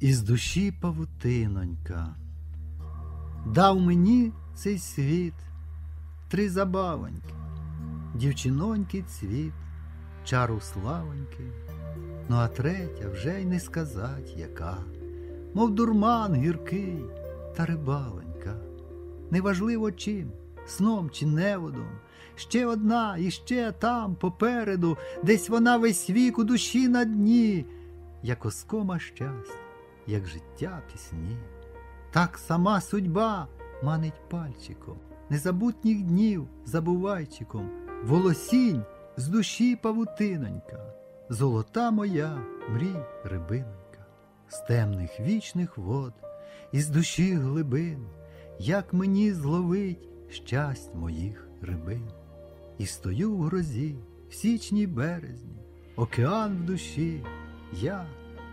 Із душі павутинонька, дав мені цей світ три забавоньки, дівчинонький цвіт, чару славоньки, ну а третя вже й не сказать яка, мов дурман гіркий та рибалонька. Неважливо чим, сном чи неводом, ще одна і ще там попереду, десь вона весь вік у душі на дні, як оскома щастя як життя пісні. Так сама судьба манить пальчиком, незабутніх днів забувайчиком, волосінь з душі павутинонька, золота моя мрій рибинонька, з темних вічних вод, із душі глибин, як мені зловить щасть моїх рибин. І стою в грозі, в січні березні, океан в душі, я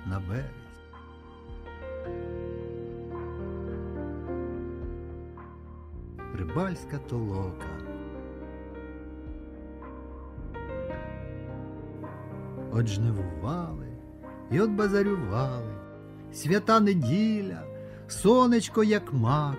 на березі. Рибальська толока. От жнивували і от базарювали, свята неділя, сонечко, як мак,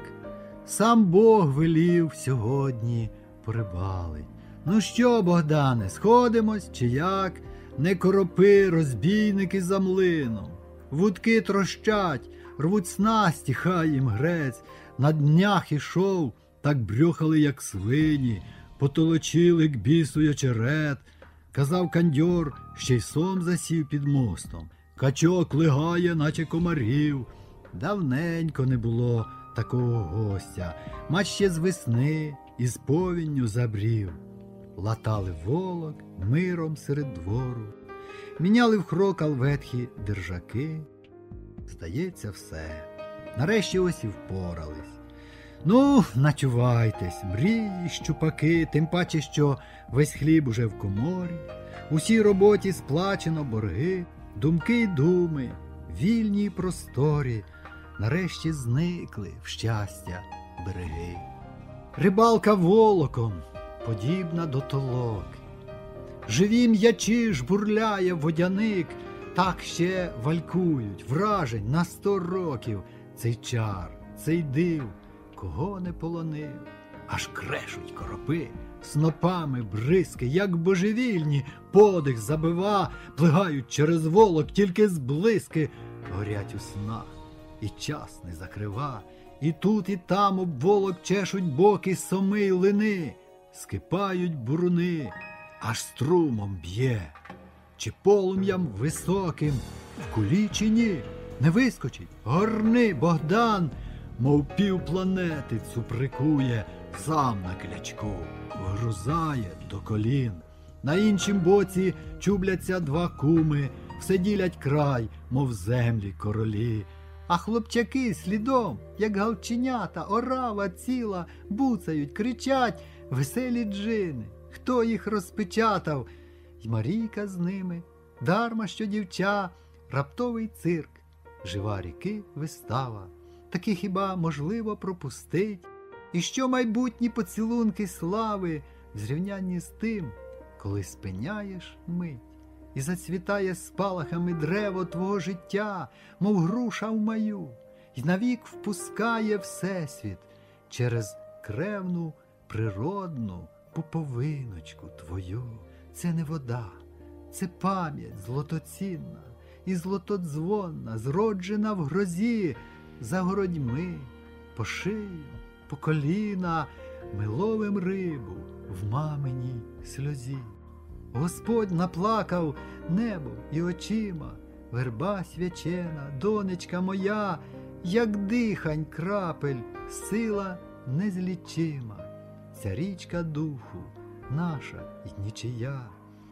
сам Бог велів сьогодні порибалить. Ну що, Богдане, сходимось чи як? Не коропи, розбійники за млином, вудки трощать, рвуть снасті, хай їм грець, на днях ішов так брьохали, як свині, потолочили к бісу очерет. Казав кандьор, ще й сон засів під мостом. Качок лигає, наче комарів. Давненько не було такого гостя, мать ще з весни із повінню забрів. Латали волок миром серед двору, міняли в хрокал ветхі держаки. Здається, все. Нарешті ось і впорались. Ну, начувайтесь, мрії, щупаки, тим паче, що весь хліб уже в коморі, усій роботі сплачено борги, думки й думи, вільні й просторі, нарешті зникли в щастя береги. Рибалка волоком, подібна до толоки. Живі м'ячі ж бурляє водяник, так ще валькують, вражень на сто років. Цей чар, цей див кого не полонив, аж крешуть коропи, снопами бризки, як божевільні, подих забива, плигають через волок, тільки зблиски, горять у снах, і час не закрива, і тут, і там об волок чешуть боки соми й лини, скипають буруни, аж струмом б'є, чи полум'ям високим, в кулі чи ні, не вискочить, горни, Богдан мов пів планети цуприкує, сам на клячку, вгрузає до колін. На іншім боці чубляться два куми, все ділять край, мов землі королі. А хлопчаки слідом, як галченята, орава ціла, буцають, кричать веселі джини. Хто їх розпечатав? Й Марійка з ними, дарма що дівча, раптовий цирк, жива ріки вистава таки хіба можливо пропустить? І що майбутні поцілунки слави в зрівнянні з тим, коли спиняєш мить і зацвітає спалахами древо твого життя, мов груша в маю, І навік впускає Всесвіт через кревну природну пуповиночку твою. Це не вода, це пам'ять злотоцінна і злотодзвонна, зроджена в грозі за городьми, по шию, по коліна ми ловим рибу в маминій сльозі. Господь наплакав небо і очима, верба свячена, донечка моя, як дихань крапель, сила незлічима, ця річка духу, наша й нічия.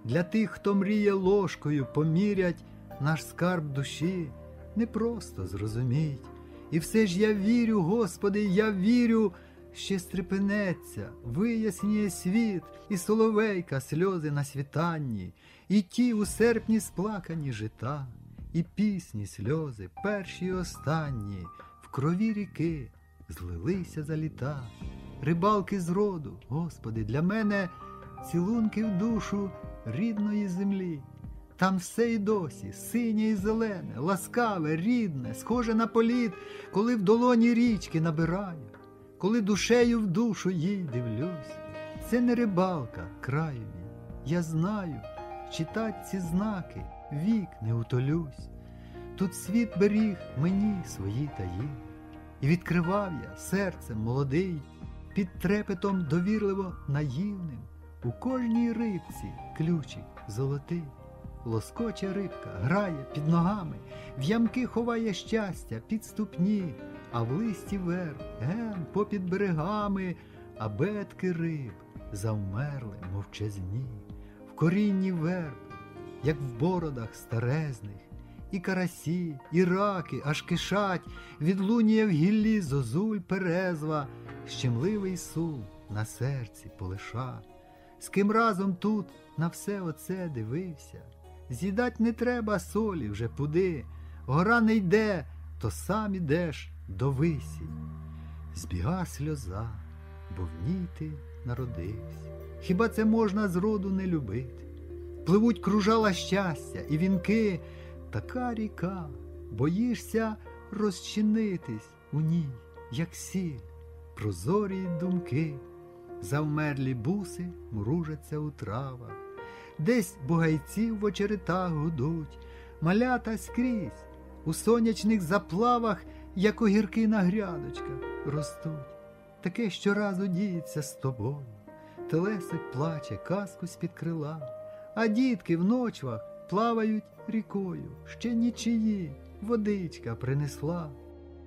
Для тих, хто мріє ложкою, помірять наш скарб душі, не просто зрозуміть. І все ж я вірю, Господи, я вірю, ще стрепенеться, виясніє світ, і соловейка сльози на світанні, і ті у серпні сплакані жита, і пісні, сльози, перші й останні, в крові ріки злилися за літа. Рибалки з роду, Господи, для мене цілунки в душу рідної землі. Там все й досі, синє і зелене, ласкаве, рідне, схоже на політ, коли в долоні річки набираю, коли душею в душу їй дивлюсь. Це не рибалка краю мій. Я знаю, читать ці знаки, вік не утолюсь. Тут світ беріг мені свої таї, і відкривав я серцем молодий, під трепетом довірливо наївним, у кожній рибці ключик золотий. Лоскоче рибка, грає під ногами, в ямки ховає щастя під ступні, а в листі верб ген попід берегами, а бетки риб завмерли мовчазні, в корінні верб, як в бородах старезних, і карасі, і раки аж кишать, відлунює в гіллі зозуль перезва, щемливий сум на серці полиша. З ким разом тут на все оце дивився. З'їдать не треба солі вже пуди, гора не йде, то сам ідеш до висі. Збіга сльоза, бо в ній ти народився. Хіба це можна зроду не любити? Пливуть кружала щастя і вінки, така ріка, боїшся розчинитись у ній, як сіль, прозорі думки, завмерлі буси мружаться у травах. Десь бугайці в очеретах гудуть, малята скрізь, у сонячних заплавах, як огірки на грядочках, ростуть. Таке щоразу діється з тобою. Телесик плаче, казку з-під крила, а дітки в ночвах плавають рікою, ще нічиї водичка принесла.